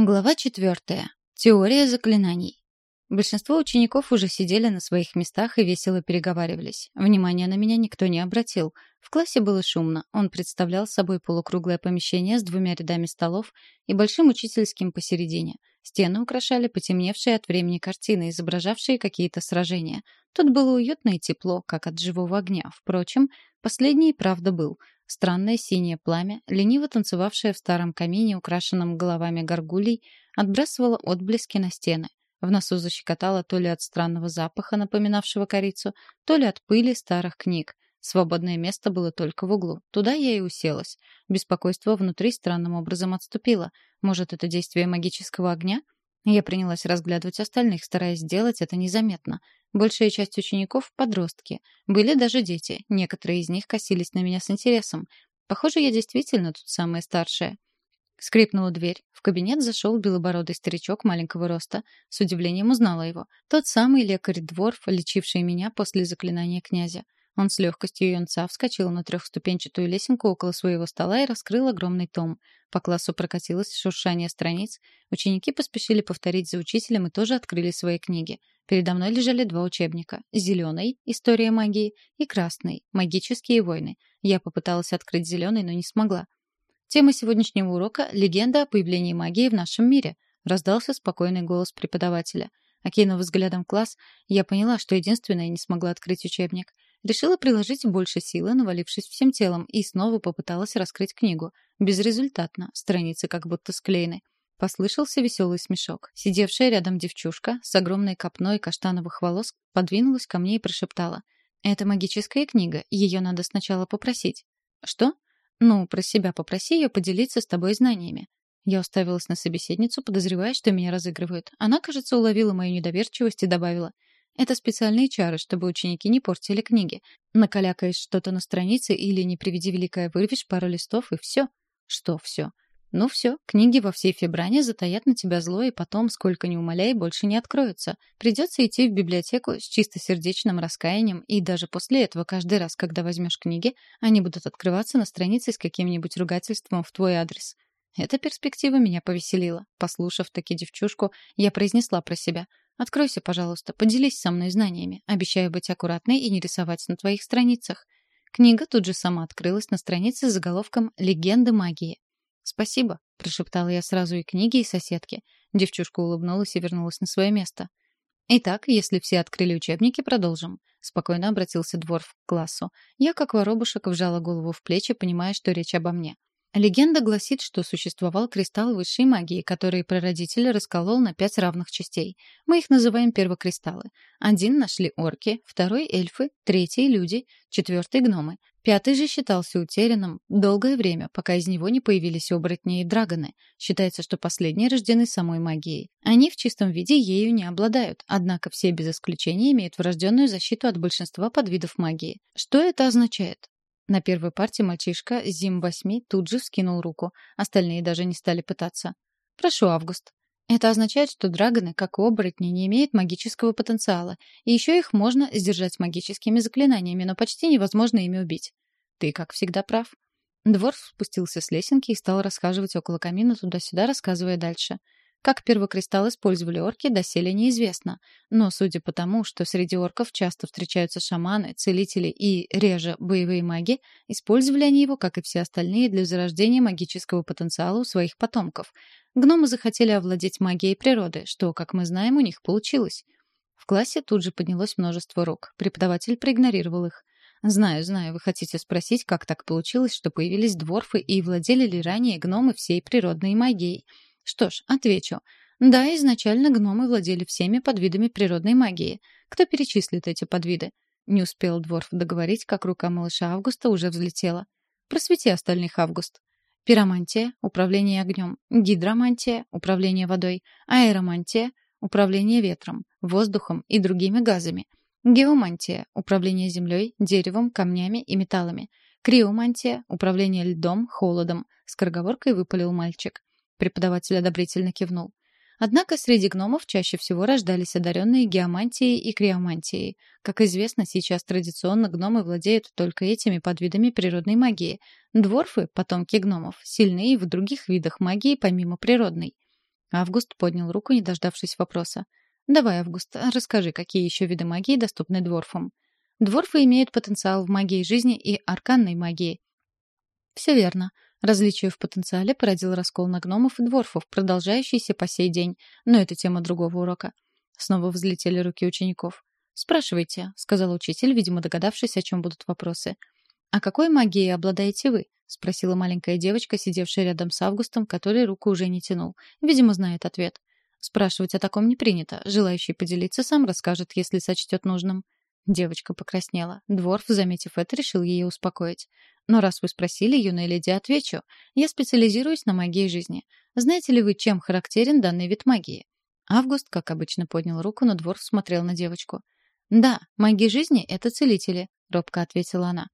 Глава четвертая. Теория заклинаний. Большинство учеников уже сидели на своих местах и весело переговаривались. Внимания на меня никто не обратил. В классе было шумно. Он представлял собой полукруглое помещение с двумя рядами столов и большим учительским посередине. Стены украшали потемневшие от времени картины, изображавшие какие-то сражения. Тут было уютно и тепло, как от живого огня. Впрочем, последний правда был — Странное синее пламя, лениво танцевавшее в старом камине, украшенном головами горгулей, отбрасывало отблески на стены. В носу защекотало то ли от странного запаха, напоминавшего корицу, то ли от пыли старых книг. Свободное место было только в углу. Туда я и уселась. Беспокойство внутри странным образом отступило. Может, это действие магического огня? Я принялась разглядывать остальных, стараясь сделать это незаметно. Большая часть учеников — подростки. Были даже дети. Некоторые из них косились на меня с интересом. Похоже, я действительно тут самая старшая. Скрипнула дверь. В кабинет зашел белобородый старичок маленького роста. С удивлением узнала его. Тот самый лекарь-дворф, лечивший меня после заклинания князя. Он с легкостью юнца вскочил на трехступенчатую лесенку около своего стола и раскрыл огромный том. По классу прокатилось шуршание страниц. Ученики поспешили повторить за учителем и тоже открыли свои книги. Передо мной лежали два учебника. Зеленый — «История магии» и красный — «Магические войны». Я попыталась открыть зеленый, но не смогла. Тема сегодняшнего урока — «Легенда о появлении магии в нашем мире», — раздался спокойный голос преподавателя. Окинув взглядом класс, я поняла, что единственная не смогла открыть учебник — Решила приложить больше силы, навалившись всем телом, и снова попыталась раскрыть книгу. Безрезультатно, страницы как будто склеены. Послышался веселый смешок. Сидевшая рядом девчушка с огромной копной каштановых волос подвинулась ко мне и прошептала. «Это магическая книга, ее надо сначала попросить». «Что?» «Ну, про себя попроси ее поделиться с тобой знаниями». Я уставилась на собеседницу, подозревая, что меня разыгрывают. Она, кажется, уловила мою недоверчивость и добавила. Это специальные чары, чтобы ученики не портили книги. Накалякаешь что-то на странице или, не приведи великое, вырвешь пару листов, и все. Что все? Ну все, книги во всей фибране затаят на тебя зло, и потом, сколько ни умоляй, больше не откроются. Придется идти в библиотеку с чистосердечным раскаянием, и даже после этого каждый раз, когда возьмешь книги, они будут открываться на странице с каким-нибудь ругательством в твой адрес. Эта перспектива меня повеселила. Послушав таки девчушку, я произнесла про себя — Откройся, пожалуйста, поделись со мной знаниями. Обещаю быть аккуратной и не рисовать на твоих страницах. Книга тут же сама открылась на странице с заголовком «Легенды магии». «Спасибо», — прошептала я сразу и книги, и соседке. Девчушка улыбнулась и вернулась на свое место. «Итак, если все открыли учебники, продолжим», — спокойно обратился Дворф к классу. Я, как воробушек, вжала голову в плечи, понимая, что речь обо мне. Легенда гласит, что существовал кристалл высшей магии, который прародитель расколол на пять равных частей. Мы их называем первокристаллы. Один нашли орки, второй — эльфы, третий — люди, четвертый — гномы. Пятый же считался утерянным долгое время, пока из него не появились оборотни и драгоны. Считается, что последние рождены самой магией. Они в чистом виде ею не обладают, однако все без исключения имеют врожденную защиту от большинства подвидов магии. Что это означает? На первой партии мальчишка Зим-8 тут же вскинул руку. Остальные даже не стали пытаться. «Прошу, Август». Это означает, что драгоны, как и оборотни, не имеют магического потенциала, и еще их можно сдержать магическими заклинаниями, но почти невозможно ими убить. Ты, как всегда, прав. Дворф спустился с лесенки и стал расхаживать около камина туда-сюда, рассказывая дальше. Как первокристалл использовали орки, доселе неизвестно. Но судя по тому, что среди орков часто встречаются шаманы, целители и, реже, боевые маги, использовали они его, как и все остальные, для зарождения магического потенциала у своих потомков. Гномы захотели овладеть магией природы, что, как мы знаем, у них получилось. В классе тут же поднялось множество рук. Преподаватель проигнорировал их. Знаю, знаю, вы хотите спросить, как так получилось, что появились дворфы и владели ли ранее гномы всей природной магией. Что ж, отвечу. Да, изначально гномы владели всеми подвидами природной магии. Кто перечислит эти подвиды? Не успел Дворф договорить, как рука малыша Августа уже взлетела. Просвети остальных, Август. Пиромантия — управление огнем. Гидромантия — управление водой. Аэромантия — управление ветром, воздухом и другими газами. Геомантия — управление землей, деревом, камнями и металлами. Криомантия — управление льдом, холодом. Скороговоркой выпалил мальчик. Преподаватель одобрительно кивнул. Однако среди гномов чаще всего рождались одаренные геомантией и криомантией. Как известно, сейчас традиционно гномы владеют только этими подвидами природной магии. Дворфы, потомки гномов, сильны и в других видах магии помимо природной. Август поднял руку, не дождавшись вопроса. «Давай, Август, расскажи, какие еще виды магии доступны дворфам?» Дворфы имеют потенциал в магии жизни и арканной магии. Все верно. Различие в потенциале породил раскол на гномов и дворфов, продолжающийся по сей день. Но это тема другого урока. Снова взлетели руки учеников. «Спрашивайте», — сказал учитель, видимо, догадавшись, о чем будут вопросы. «А какой магией обладаете вы?» — спросила маленькая девочка, сидевшая рядом с Августом, который руку уже не тянул. Видимо, знает ответ. Спрашивать о таком не принято. Желающий поделиться сам расскажет, если сочтет нужным. Девочка покраснела. Дворф, заметив это, решил ее успокоить. «Но раз вы спросили, юная леди, отвечу. Я специализируюсь на магии жизни. Знаете ли вы, чем характерен данный вид магии?» Август, как обычно, поднял руку, но Дворф смотрел на девочку. «Да, маги жизни — это целители», — робко ответила она.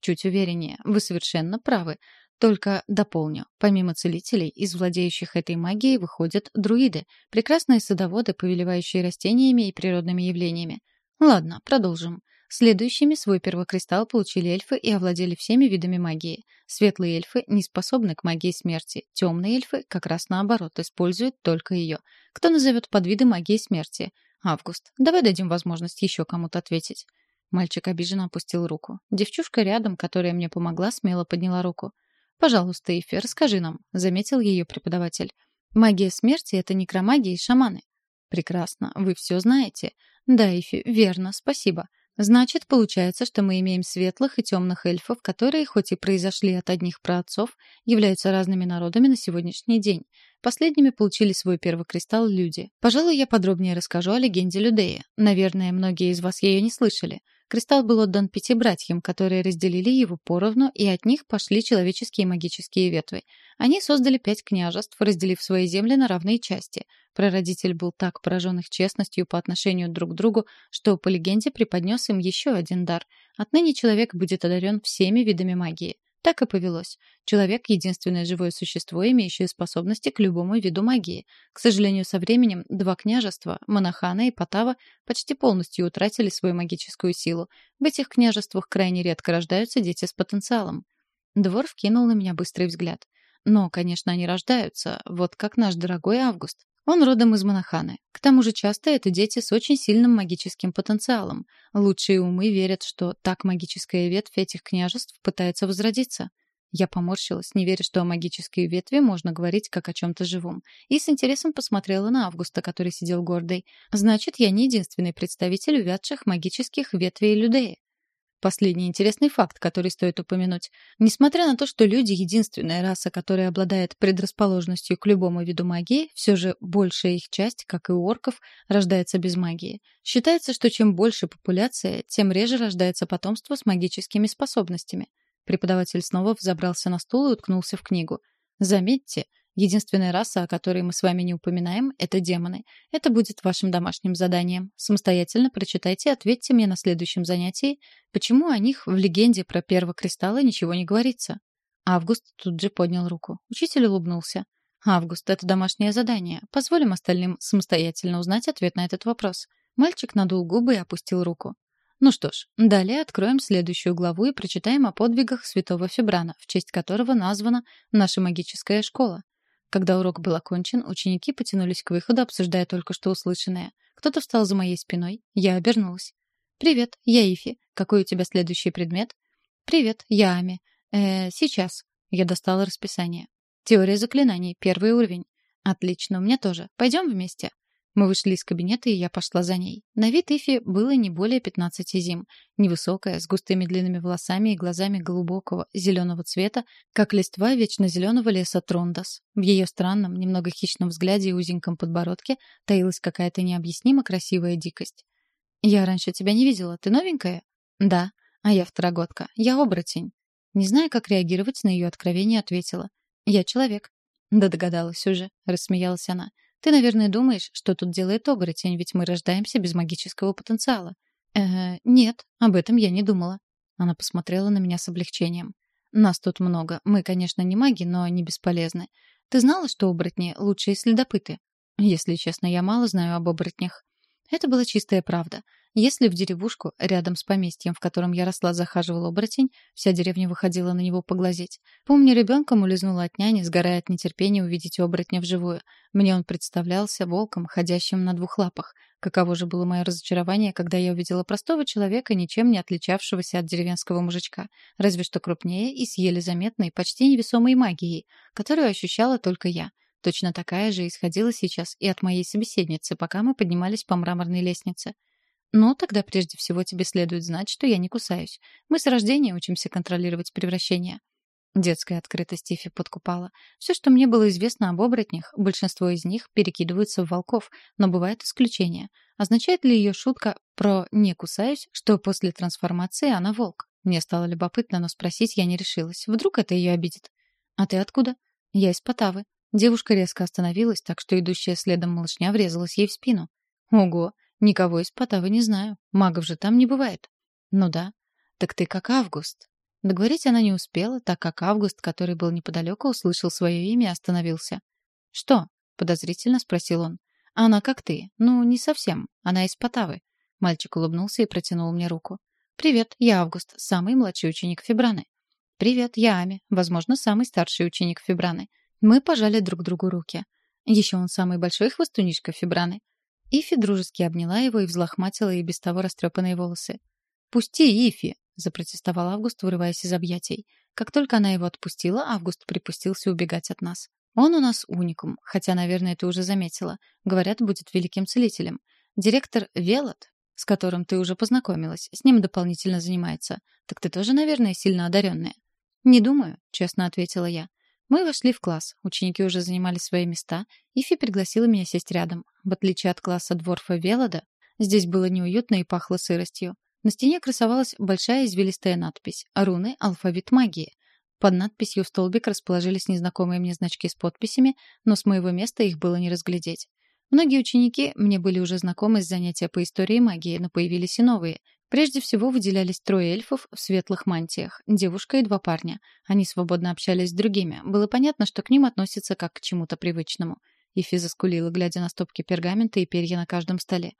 «Чуть увереннее. Вы совершенно правы. Только дополню. Помимо целителей, из владеющих этой магией выходят друиды, прекрасные садоводы, повелевающие растениями и природными явлениями. Ладно, продолжим. Следующими свой первокристалл получили эльфы и овладели всеми видами магии. Светлые эльфы не способны к магии смерти. Темные эльфы, как раз наоборот, используют только ее. Кто назовет подвиды магии смерти? Август. Давай дадим возможность еще кому-то ответить. Мальчик обиженно опустил руку. Девчушка рядом, которая мне помогла, смело подняла руку. «Пожалуйста, Ифи, расскажи нам», — заметил ее преподаватель. «Магия смерти — это некромагия и шаманы». «Прекрасно, вы все знаете. Да, Ифи, верно, спасибо. Значит, получается, что мы имеем светлых и темных эльфов, которые, хоть и произошли от одних праотцов, являются разными народами на сегодняшний день. Последними получили свой первый кристалл люди. Пожалуй, я подробнее расскажу о легенде Людея. Наверное, многие из вас ее не слышали. Кристалл был отдан пяти братьям, которые разделили его поровну, и от них пошли человеческие магические ветви. Они создали пять княжеств, разделив свои земли на равные части. Прародитель был так поражен их честностью по отношению друг к другу, что, по легенде, преподнес им еще один дар. Отныне человек будет одарен всеми видами магии. Так и повелось. Человек — единственное живое существо, имеющее способности к любому виду магии. К сожалению, со временем два княжества, Монахана и Потава, почти полностью утратили свою магическую силу. В этих княжествах крайне редко рождаются дети с потенциалом. Двор вкинул на меня быстрый взгляд. Но, конечно, они рождаются, вот как наш дорогой Август. Он родом из Монаханы. К тому же часто это дети с очень сильным магическим потенциалом. Лучшие умы верят, что так магическая ветвь этих княжеств пытается возродиться. Я поморщилась, не веря, что о магической ветви можно говорить как о чем-то живом, и с интересом посмотрела на Августа, который сидел гордый. Значит, я не единственный представитель увядших магических ветвей Людеи. Последний интересный факт, который стоит упомянуть. Несмотря на то, что люди — единственная раса, которая обладает предрасположенностью к любому виду магии, все же большая их часть, как и у орков, рождается без магии. Считается, что чем больше популяция, тем реже рождается потомство с магическими способностями. Преподаватель снова взобрался на стул и уткнулся в книгу. Заметьте, Единственная раса, о которой мы с вами не упоминаем, это демоны. Это будет вашим домашним заданием. Самостоятельно прочитайте и ответьте мне на следующем занятии, почему о них в легенде про первокристаллы ничего не говорится. Август тут же поднял руку. Учитель улыбнулся. «Август, это домашнее задание. Позволим остальным самостоятельно узнать ответ на этот вопрос». Мальчик надул губы и опустил руку. Ну что ж, далее откроем следующую главу и прочитаем о подвигах святого Фебрана, в честь которого названа наша магическая школа. Когда урок был окончен, ученики потянулись к выходу, обсуждая только что услышанное. Кто-то встал за моей спиной. Я обернулась. «Привет, я Ифи. Какой у тебя следующий предмет?» «Привет, я Ами. Э, сейчас». Я достала расписание. «Теория заклинаний. Первый уровень». «Отлично, у меня тоже. Пойдем вместе?» Мы вышли из кабинета, и я пошла за ней. На вид Ифи было не более 15 зим. Невысокая, с густыми длинными волосами и глазами глубокого зеленого цвета, как листва вечно зеленого леса Трондас. В ее странном, немного хищном взгляде и узеньком подбородке таилась какая-то необъяснимо красивая дикость. «Я раньше тебя не видела. Ты новенькая?» «Да. А я второгодка. Я оборотень». Не зная, как реагировать на ее откровение, ответила. «Я человек». «Да догадалась уже», — рассмеялась она. Ты, наверное, думаешь, что тут делает оборотень, ведь мы рождаемся без магического потенциала. Э, нет, об этом я не думала. Она посмотрела на меня с облегчением. Нас тут много. Мы, конечно, не маги, но не бесполезны. Ты знала, что оборотни — лучшие следопыты? Если честно, я мало знаю об оборотнях. Это была чистая правда. Если в деревушку, рядом с поместьем, в котором я росла, захаживал оборотень, вся деревня выходила на него поглазеть. Помню, ребенком улизнула от няни, сгорая от нетерпения увидеть оборотня вживую. Мне он представлялся волком, ходящим на двух лапах. Каково же было мое разочарование, когда я увидела простого человека, ничем не отличавшегося от деревенского мужичка, разве что крупнее и с еле заметной, почти невесомой магией, которую ощущала только я. Точно такая же исходила сейчас и от моей собеседницы, пока мы поднимались по мраморной лестнице. «Ну, тогда прежде всего тебе следует знать, что я не кусаюсь. Мы с рождения учимся контролировать превращения». Детская открытость Тифи подкупала. Все, что мне было известно об оборотнях, большинство из них перекидываются в волков, но бывают исключения. Означает ли ее шутка про «не кусаюсь», что после трансформации она волк? Мне стало любопытно, но спросить я не решилась. Вдруг это ее обидит? «А ты откуда?» «Я из Потавы». Девушка резко остановилась, так что идущая следом малышня врезалась ей в спину. «Ого! Никого из Потавы не знаю. Магов же там не бывает. Ну да. Так ты как Август. Договорить она не успела, так как Август, который был неподалеку, услышал свое имя и остановился. «Что?» — подозрительно спросил он. «Она как ты. Ну, не совсем. Она из Потавы». Мальчик улыбнулся и протянул мне руку. «Привет, я Август, самый младший ученик Фибраны». «Привет, я Ами, возможно, самый старший ученик Фибраны». Мы пожали друг другу руки. Еще он самый большой хвостунишка Фибраны. Ифи дружески обняла его и взлохматила и без того растрепанные волосы. «Пусти, Ифи!» — запротестовал Август, вырываясь из объятий. Как только она его отпустила, Август припустился убегать от нас. Он у нас уникум, хотя, наверное, ты уже заметила. Говорят, будет великим целителем. Директор Велот, с которым ты уже познакомилась, с ним дополнительно занимается. Так ты тоже, наверное, сильно одаренная. «Не думаю», — честно ответила я. Мы вошли в класс. Ученики уже занимали свои места. Ифи пригласила меня сесть рядом. В отличие от класса Дворфа Велода, здесь было неуютно и пахло сыростью. На стене красовалась большая извилистая надпись «Руны. Алфавит магии». Под надписью в столбик расположились незнакомые мне значки с подписями, но с моего места их было не разглядеть. Многие ученики мне были уже знакомы с занятия по истории магии, но появились и новые. Прежде всего выделялись трое эльфов в светлых мантиях, девушка и два парня. Они свободно общались с другими. Было понятно, что к ним относятся как к чему-то привычному. Ифи заскулила, глядя на стопки пергамента и перья на каждом столе.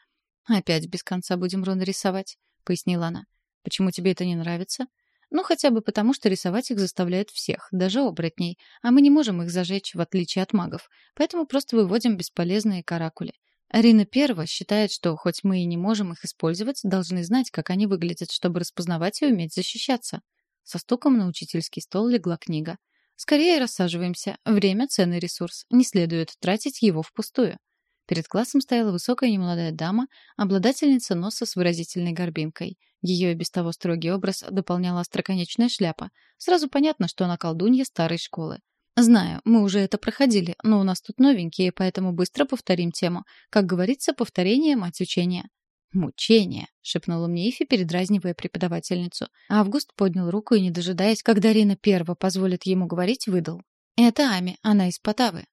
«Опять без конца будем руны рисовать», — пояснила она. «Почему тебе это не нравится?» «Ну, хотя бы потому, что рисовать их заставляют всех, даже оборотней, а мы не можем их зажечь, в отличие от магов, поэтому просто выводим бесполезные каракули. Арина Перва считает, что хоть мы и не можем их использовать, должны знать, как они выглядят, чтобы распознавать и уметь защищаться. Со стуком на учительский стол легла книга. Скорее рассаживаемся. Время — ценный ресурс. Не следует тратить его впустую. Перед классом стояла высокая немолодая дама, обладательница носа с выразительной горбинкой. Ее и без того строгий образ дополняла остроконечная шляпа. Сразу понятно, что она колдунья старой школы. Знаю, мы уже это проходили, но у нас тут новенькие, поэтому быстро повторим тему. Как говорится, повторение — мать учения. «Мучение», — шепнула мне Ифи, передразнивая преподавательницу. Август поднял руку и, не дожидаясь, когда Рина перво позволит ему говорить, выдал. «Это Ами, она из Потавы».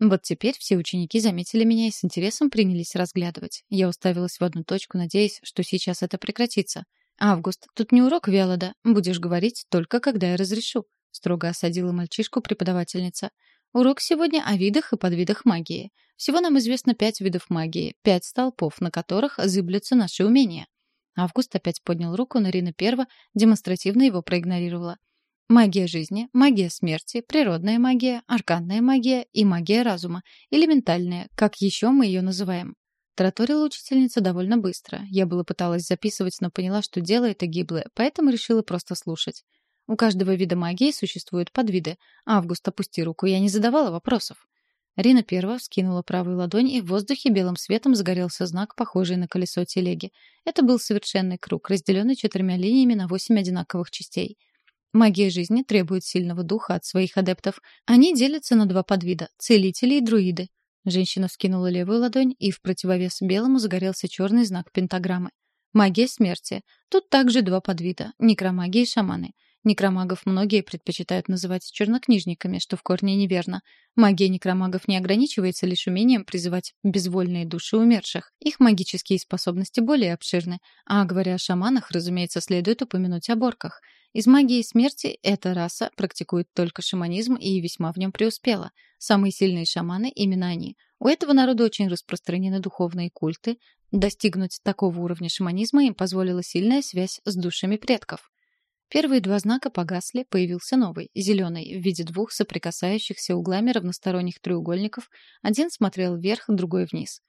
Вот теперь все ученики заметили меня и с интересом принялись разглядывать. Я уставилась в одну точку, надеясь, что сейчас это прекратится. «Август, тут не урок Велода. Будешь говорить только, когда я разрешу», — строго осадила мальчишку преподавательница. «Урок сегодня о видах и подвидах магии. Всего нам известно пять видов магии, пять столпов, на которых зыблются наши умения». Август опять поднял руку, но Рина Перва демонстративно его проигнорировала. Магия жизни, магия смерти, природная магия, арканная магия и магия разума, элементальная, как еще мы ее называем. Тараторила учительница довольно быстро. Я было пыталась записывать, но поняла, что дело это гиблое, поэтому решила просто слушать. У каждого вида магии существуют подвиды. Август, опусти руку, я не задавала вопросов. Рина первая вскинула правую ладонь, и в воздухе белым светом загорелся знак, похожий на колесо телеги. Это был совершенный круг, разделенный четырьмя линиями на восемь одинаковых частей. Магия жизни требует сильного духа от своих адептов. Они делятся на два подвида — целители и друиды. Женщина вскинула левую ладонь, и в противовес белому загорелся черный знак пентаграммы. Магия смерти. Тут также два подвида — некромагия и шаманы — Некромагов многие предпочитают называть чернокнижниками, что в корне неверно. Магия некромагов не ограничивается лишь умением призывать безвольные души умерших. Их магические способности более обширны. А говоря о шаманах, разумеется, следует упомянуть о борках. Из магии смерти эта раса практикует только шаманизм и весьма в нем преуспела. Самые сильные шаманы — именно они. У этого народа очень распространены духовные культы. Достигнуть такого уровня шаманизма им позволила сильная связь с душами предков. Первые два знака погасли, появился новый, зеленый, в виде двух соприкасающихся углами равносторонних треугольников. Один смотрел вверх, другой вниз.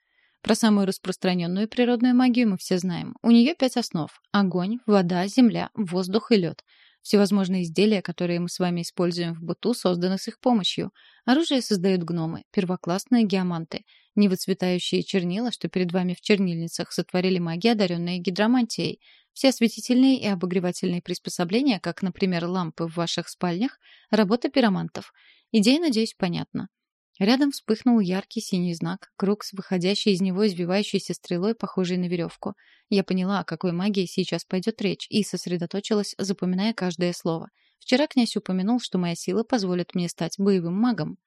Про самую распространенную природную магию мы все знаем. У нее пять основ — огонь, вода, земля, воздух и лед. Всевозможные изделия, которые мы с вами используем в быту, созданы с их помощью. Оружие создают гномы, первоклассные геоманты. Невыцветающие чернила, что перед вами в чернильницах, сотворили маги, одаренные гидромантией. Все осветительные и обогревательные приспособления, как, например, лампы в ваших спальнях, работа пиромантов. Идея, надеюсь, понятна. Рядом вспыхнул яркий синий знак, круг с выходящей из него извивающейся стрелой, похожей на веревку. Я поняла, о какой магии сейчас пойдет речь, и сосредоточилась, запоминая каждое слово. Вчера князь упомянул, что моя сила позволит мне стать боевым магом.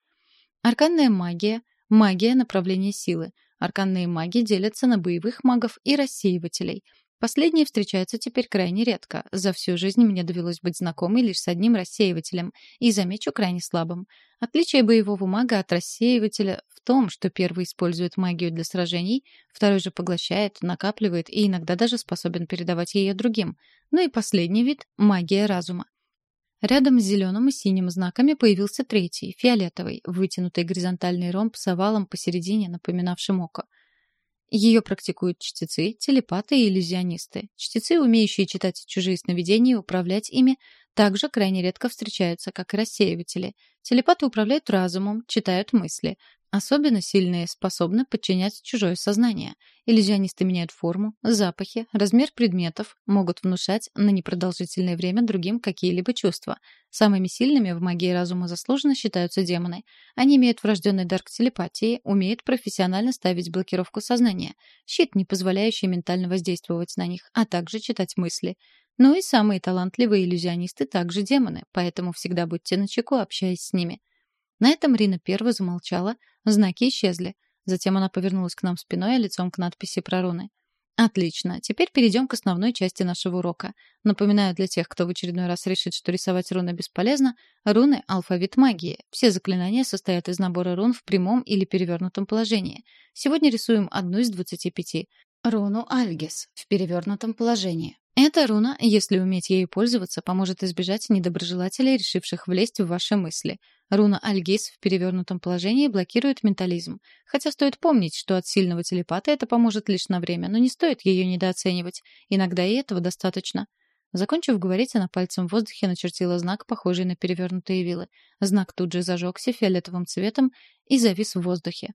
Арканная магия — магия направления силы. Арканные маги делятся на боевых магов и рассеивателей — Последние встречаются теперь крайне редко. За всю жизнь мне довелось быть знакомой лишь с одним рассеивателем, и, замечу, крайне слабым. Отличие боевого мага от рассеивателя в том, что первый использует магию для сражений, второй же поглощает, накапливает и иногда даже способен передавать ее другим. Ну и последний вид — магия разума. Рядом с зеленым и синим знаками появился третий, фиолетовый, вытянутый горизонтальный ромб с овалом посередине, напоминавшим око — ее практикуют чтецы, телепаты и иллюзионисты. Чтецы, умеющие читать чужие сновидения и управлять ими, также крайне редко встречаются, как и рассеиватели. Телепаты управляют разумом, читают мысли. Особенно сильные способны подчинять чужое сознание. Иллюзионисты меняют форму, запахи, размер предметов, могут внушать на непродолжительное время другим какие-либо чувства. Самыми сильными в магии разума заслуженно считаются демоны. Они имеют врожденный дар к телепатии, умеют профессионально ставить блокировку сознания, щит, не позволяющий ментально воздействовать на них, а также читать мысли. Ну и самые талантливые иллюзионисты также демоны, поэтому всегда будьте начеку, общаясь с ними. На этом Рина первая замолчала, знаки исчезли. Затем она повернулась к нам спиной, а лицом к надписи про руны. Отлично. Теперь перейдем к основной части нашего урока. Напоминаю для тех, кто в очередной раз решит, что рисовать руны бесполезно, руны — алфавит магии. Все заклинания состоят из набора рун в прямом или перевернутом положении. Сегодня рисуем одну из двадцати пяти. Руну Альгис в перевернутом положении. Эта руна, если уметь ею пользоваться, поможет избежать недоброжелателей, решивших влезть в ваши мысли. Руна Альгис в перевернутом положении блокирует ментализм. Хотя стоит помнить, что от сильного телепата это поможет лишь на время, но не стоит ее недооценивать. Иногда и этого достаточно. Закончив говорить, она пальцем в воздухе начертила знак, похожий на перевернутые вилы. Знак тут же зажегся фиолетовым цветом и завис в воздухе.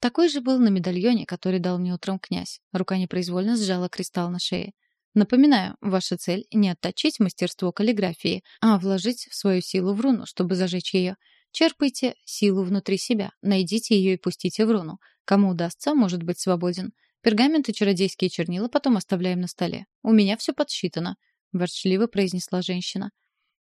Такой же был на медальоне, который дал мне утром князь. Рука непроизвольно сжала кристалл на шее. Напоминаю, ваша цель — не отточить мастерство каллиграфии, а вложить свою силу в руну, чтобы зажечь ее. Черпайте силу внутри себя, найдите ее и пустите в руну. Кому удастся, может быть свободен. Пергамент и чародейские чернила потом оставляем на столе. У меня все подсчитано», — ворчливо произнесла женщина.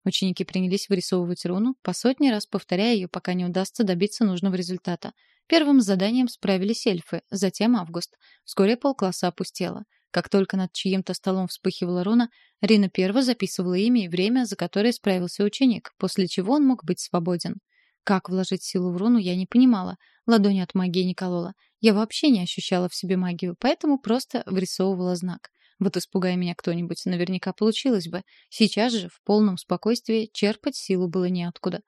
Ученики принялись вырисовывать руну, по сотни раз повторяя ее, пока не удастся добиться нужного результата. Первым заданием справились эльфы, затем Август. Вскоре полкласса опустело. Как только над чьим-то столом вспыхивала руна, Рина перво записывала имя и время, за которое справился ученик, после чего он мог быть свободен. Как вложить силу в руну, я не понимала. Ладони от магии не колола. Я вообще не ощущала в себе магию, поэтому просто вырисовывала знак. Вот испугая меня кто-нибудь, наверняка получилось бы. Сейчас же, в полном спокойствии, черпать силу было неоткуда.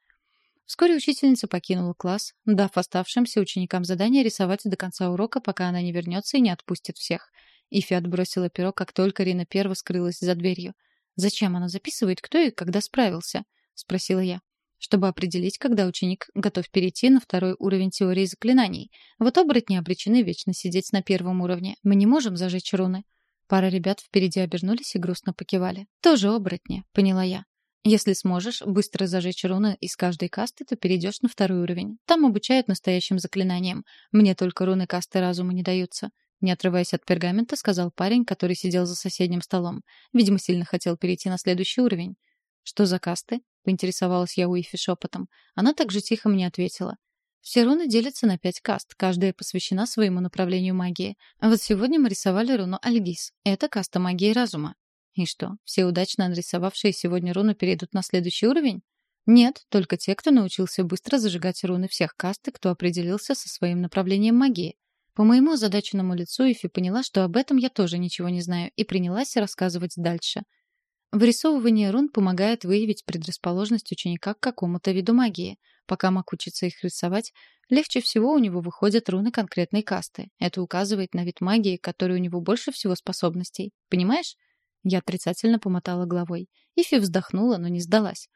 Вскоре учительница покинула класс, дав оставшимся ученикам задание рисовать до конца урока, пока она не вернется и не отпустит всех. Ифи отбросила перо, как только Рина Перва скрылась за дверью. «Зачем она записывает, кто и когда справился?» — спросила я. «Чтобы определить, когда ученик готов перейти на второй уровень теории заклинаний. Вот оборотни обречены вечно сидеть на первом уровне. Мы не можем зажечь руны». Пара ребят впереди обернулись и грустно покивали. «Тоже оборотни», — поняла я. Если сможешь быстро зажечь руны из каждой касты, то перейдешь на второй уровень. Там обучают настоящим заклинаниям. Мне только руны касты разума не даются. Не отрываясь от пергамента, сказал парень, который сидел за соседним столом. Видимо, сильно хотел перейти на следующий уровень. «Что за касты?» — поинтересовалась я у Ифи шепотом. Она также тихо мне ответила. Все руны делятся на пять каст, каждая посвящена своему направлению магии. А вот сегодня мы рисовали руну Альгис. Это каста магии разума. И что, все удачно нарисовавшие сегодня руны перейдут на следующий уровень? Нет, только те, кто научился быстро зажигать руны всех каст и кто определился со своим направлением магии. По моему озадаченному лицу Ифи поняла, что об этом я тоже ничего не знаю, и принялась рассказывать дальше. Вырисовывание рун помогает выявить предрасположенность ученика к какому-то виду магии. Пока маг учится их рисовать, легче всего у него выходят руны конкретной касты. Это указывает на вид магии, который у него больше всего способностей. Понимаешь? Я отрицательно помотала головой. Ифи вздохнула, но не сдалась.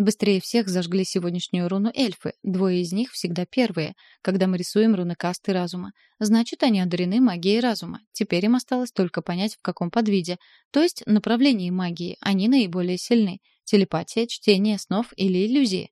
Быстрее всех зажгли сегодняшнюю руну эльфы. Двое из них всегда первые, когда мы рисуем руны касты разума. Значит, они одарены магией разума. Теперь им осталось только понять, в каком подвиде. То есть направлении магии они наиболее сильны. Телепатия, чтение снов или иллюзии.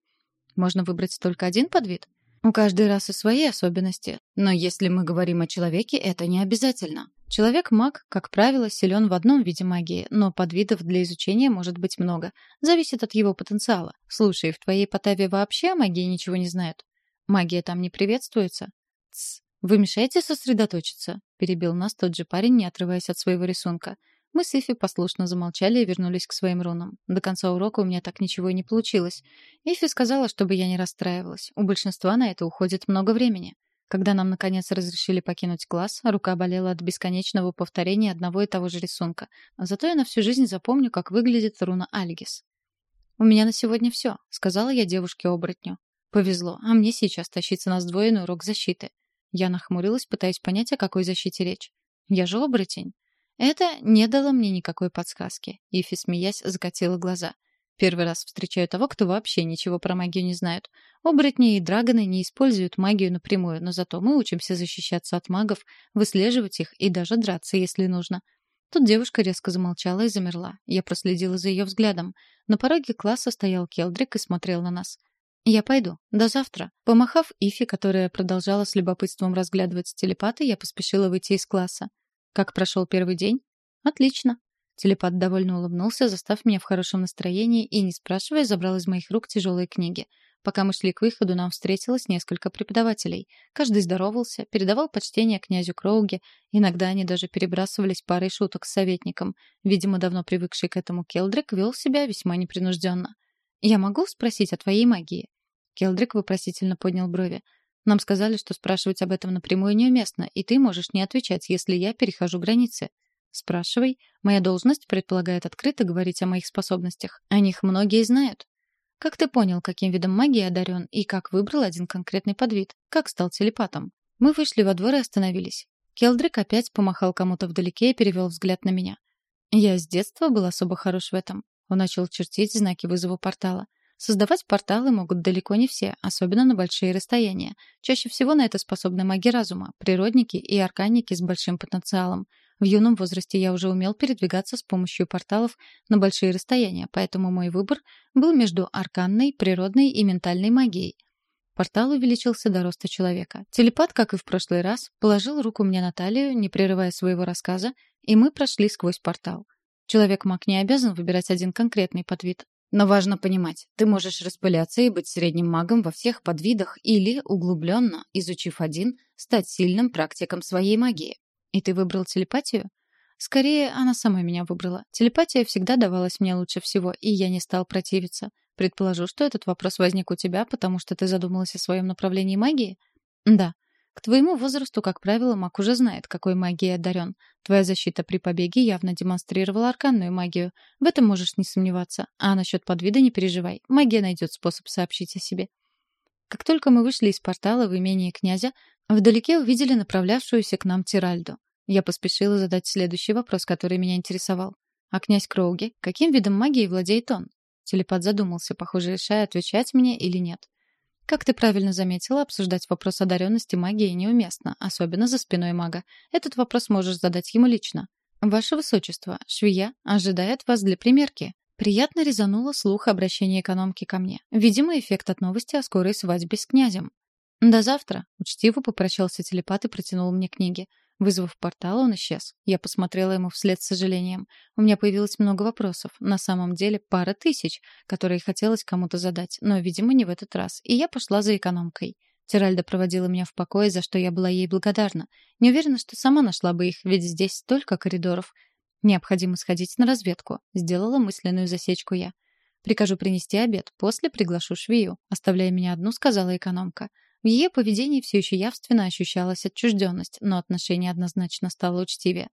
Можно выбрать только один подвид? У каждой расы свои особенности, но если мы говорим о человеке, это не обязательно. Человек-маг, как правило, силен в одном виде магии, но подвидов для изучения может быть много. Зависит от его потенциала. Слушай, в твоей Потаве вообще о магии ничего не знают? Магия там не приветствуется? Тсс, вы мешаете сосредоточиться? Перебил нас тот же парень, не отрываясь от своего рисунка. Мы с Ифи послушно замолчали и вернулись к своим рунам. До конца урока у меня так ничего и не получилось. Ифи сказала, чтобы я не расстраивалась. У большинства на это уходит много времени. Когда нам, наконец, разрешили покинуть класс, рука болела от бесконечного повторения одного и того же рисунка. Зато я на всю жизнь запомню, как выглядит руна Альгис. «У меня на сегодня все», — сказала я девушке-оборотню. «Повезло, а мне сейчас тащиться на сдвоенный урок защиты». Я нахмурилась, пытаясь понять, о какой защите речь. «Я же оборотень». Это не дало мне никакой подсказки. Ифи, смеясь, закатила глаза. Первый раз встречаю того, кто вообще ничего про магию не знает. Оборотни и драгоны не используют магию напрямую, но зато мы учимся защищаться от магов, выслеживать их и даже драться, если нужно. Тут девушка резко замолчала и замерла. Я проследила за ее взглядом. На пороге класса стоял Келдрик и смотрел на нас. «Я пойду. До завтра». Помахав Ифи, которая продолжала с любопытством разглядывать телепаты, я поспешила выйти из класса. Как прошел первый день? Отлично. Телепат довольно улыбнулся, застав меня в хорошем настроении и, не спрашивая, забрал из моих рук тяжелые книги. Пока мы шли к выходу, нам встретилось несколько преподавателей. Каждый здоровался, передавал почтение князю Кроуге. Иногда они даже перебрасывались парой шуток с советником. Видимо, давно привыкший к этому Келдрик вел себя весьма непринужденно. «Я могу спросить о твоей магии?» Келдрик вопросительно поднял брови. Нам сказали, что спрашивать об этом напрямую неуместно, и ты можешь не отвечать, если я перехожу границы. Спрашивай. Моя должность предполагает открыто говорить о моих способностях. О них многие знают. Как ты понял, каким видом магии одарен, и как выбрал один конкретный подвид? Как стал телепатом? Мы вышли во двор и остановились. Келдрик опять помахал кому-то вдалеке и перевел взгляд на меня. Я с детства был особо хорош в этом. Он начал чертить знаки вызова портала. Создавать порталы могут далеко не все, особенно на большие расстояния. Чаще всего на это способны маги разума, природники и арканники с большим потенциалом. В юном возрасте я уже умел передвигаться с помощью порталов на большие расстояния, поэтому мой выбор был между арканной, природной и ментальной магией. Портал увеличился до роста человека. Телепат, как и в прошлый раз, положил руку мне на талию, не прерывая своего рассказа, и мы прошли сквозь портал. Человек-маг не обязан выбирать один конкретный подвид. Но важно понимать, ты можешь распыляться и быть средним магом во всех подвидах или, углубленно, изучив один, стать сильным практиком своей магии. И ты выбрал телепатию? Скорее, она сама меня выбрала. Телепатия всегда давалась мне лучше всего, и я не стал противиться. Предположу, что этот вопрос возник у тебя, потому что ты задумалась о своем направлении магии? Да. К твоему возрасту, как правило, маг уже знает, какой магией одарен. Твоя защита при побеге явно демонстрировала арканную магию. В этом можешь не сомневаться. А насчет подвида не переживай. Магия найдет способ сообщить о себе. Как только мы вышли из портала в имение князя, вдалеке увидели направлявшуюся к нам Тиральду. Я поспешила задать следующий вопрос, который меня интересовал. А князь Кроуги, каким видом магии владеет он? Телепат задумался, похоже, решая, отвечать мне или нет. Как ты правильно заметила, обсуждать вопрос одаренности магии неуместно, особенно за спиной мага. Этот вопрос можешь задать ему лично. Ваше высочество, швея ожидает вас для примерки. Приятно резануло слух обращения экономки ко мне. Видимо, эффект от новости о скорой свадьбе с князем. До завтра, учтиво попрощался телепат и протянул мне книги. Вызвав портал, он исчез. Я посмотрела ему вслед с сожалением. У меня появилось много вопросов. На самом деле пара тысяч, которые хотелось кому-то задать, но, видимо, не в этот раз. И я пошла за экономкой. Тиральда проводила меня в покое, за что я была ей благодарна. Не уверена, что сама нашла бы их, ведь здесь столько коридоров. Необходимо сходить на разведку. Сделала мысленную засечку я. Прикажу принести обед, после приглашу швею. Оставляя меня одну, сказала экономка. В ее поведении все еще явственно ощущалась отчужденность, но отношение однозначно стало учтивее.